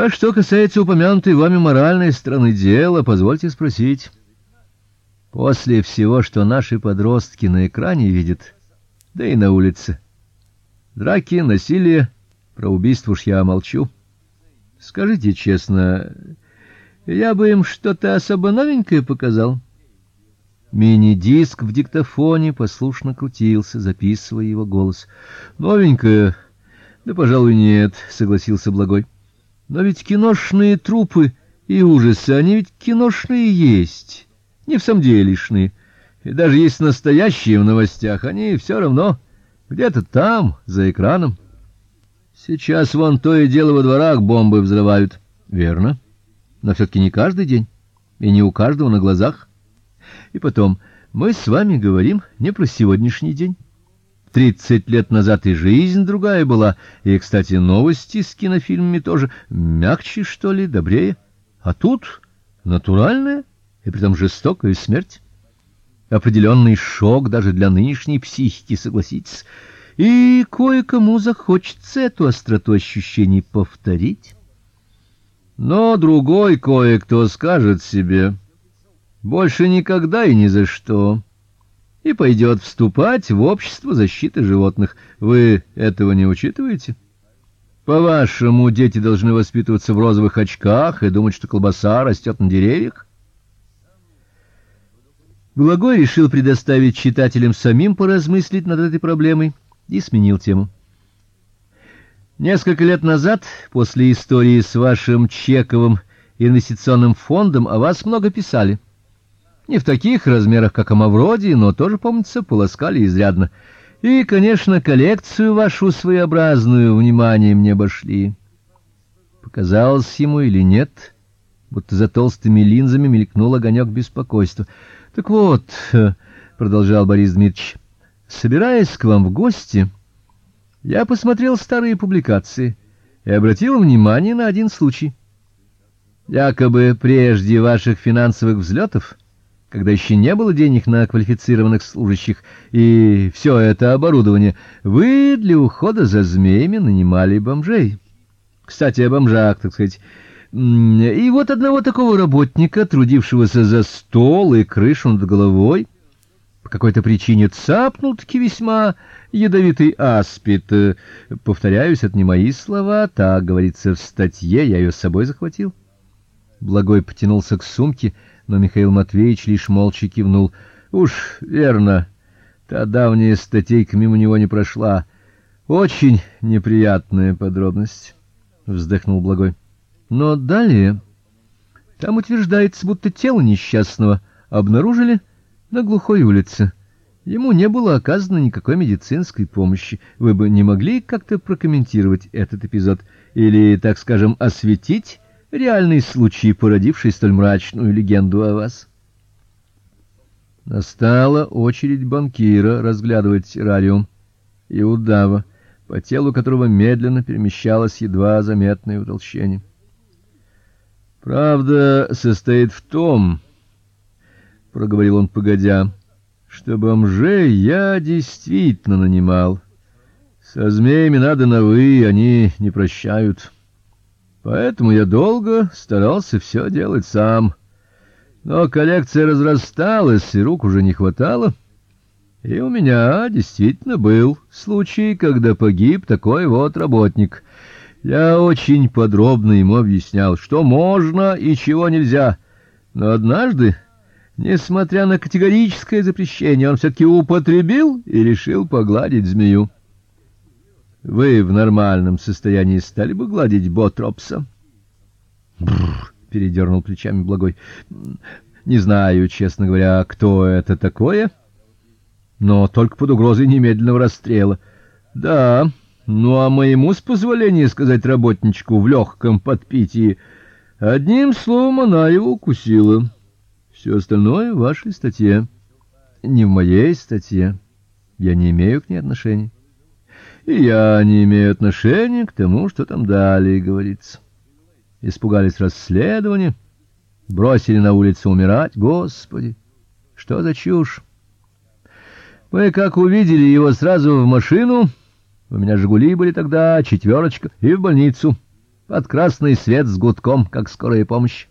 А что касается упомянутой вами моральной стороны дела, позвольте спросить. После всего, что наши подростки на экране видят, да и на улице, драки, насилие, про убийство уж я молчу. Скажите честно, я бы им что-то особо новенькое показал. Мини-диск в диктофоне послушно крутился, записывая его голос. Новенькое? Да, пожалуй, нет, согласился Благой. Но ведь киношные трупы и ужасы, они ведь киношные есть, не в самом делешные. И даже есть настоящие в новостях, они все равно где-то там, за экраном. Сейчас вон то и дело во дворах бомбы взрывают. Верно. Но все таки не каждый день и не у каждого на глазах. И потом, мы с вами говорим не про сегодняшний день. Тридцать лет назад и жизнь другая была, и, кстати, новости с кинофильмами тоже мягче, что ли, добрее. А тут натуральная и притом жестокая смерть. Определенный шок даже для нынешней психики, согласитесь. И кое-кому захочется эту остроту ощущений повторить. Но другой кое-кто скажет себе: больше никогда и ни за что и пойдет вступать в общество защиты животных. Вы этого не учитываете? По-вашему, дети должны воспитываться в розовых очках и думать, что колбаса растет на деревьях? Благой решил предоставить читателям самим поразмыслить над этой проблемой и сменил тему. Несколько лет назад, после истории с вашим чековым инвестиционным фондом, о вас много писали. Не в таких размерах, как о Мавроди, но тоже, помнится, полоскали изрядно. И, конечно, коллекцию вашу своеобразную вниманием не обошли. Показалось ему или нет, будто за толстыми линзами мелькнул огонек беспокойства. Так вот, продолжал Борис Дмитриевич, собираясь к вам в гости, я посмотрел старые публикации и обратил внимание на один случай. Якобы прежде ваших финансовых взлетов когда еще не было денег на квалифицированных служащих и все это оборудование, вы для ухода за змеями нанимали бомжей. Кстати, о бомжах, так сказать. И вот одного такого работника, трудившегося за стол и крышу над головой, по какой-то причине цапнул таки весьма ядовитый аспид. Повторяюсь, это не мои слова, так говорится в статье, я ее с собой захватил. Благой потянулся к сумке, но Михаил Матвеевич лишь молча кивнул. Уж верно, та давняя статейка мимо него не прошла. Очень неприятная подробность, вздохнул Благой. Но далее там утверждается, будто тело несчастного обнаружили на глухой улице. Ему не было оказано никакой медицинской помощи. Вы бы не могли как-то прокомментировать этот эпизод или, так скажем, осветить реальный случай, породивший столь мрачную легенду о вас. Настала очередь банкира разглядывать радиум и удава, по телу которого медленно перемещалось едва заметное утолщение. Правда состоит в том, проговорил он погодя, что бомжей я действительно нанимал. Со змеями надо на вы, они не прощают. Поэтому я долго старался все делать сам. Но коллекция разрасталась, и рук уже не хватало. И у меня действительно был случай, когда погиб такой вот работник. Я очень подробно ему объяснял, что можно и чего нельзя. Но однажды, несмотря на категорическое запрещение, он все таки употребил и решил погладить змею. Вы в нормальном состоянии стали бы гладить Ботропса? Бррр, передернул плечами Благой. Не знаю, честно говоря, кто это такое, но только под угрозой немедленного расстрела. Да, ну а моему с позволения сказать работничку в легком подпитии, одним словом, она его укусила. Все остальное в вашей статье, не в моей статье. Я не имею к ней отношения. И я не имею отношения к тому, что там далее говорится. Испугались расследования, бросили на улицу умирать, господи. Что за чушь? Мы как увидели его сразу в машину, у меня Жигули были тогда, четверочка, и в больницу. Под красный свет с гудком, как скорая помощь.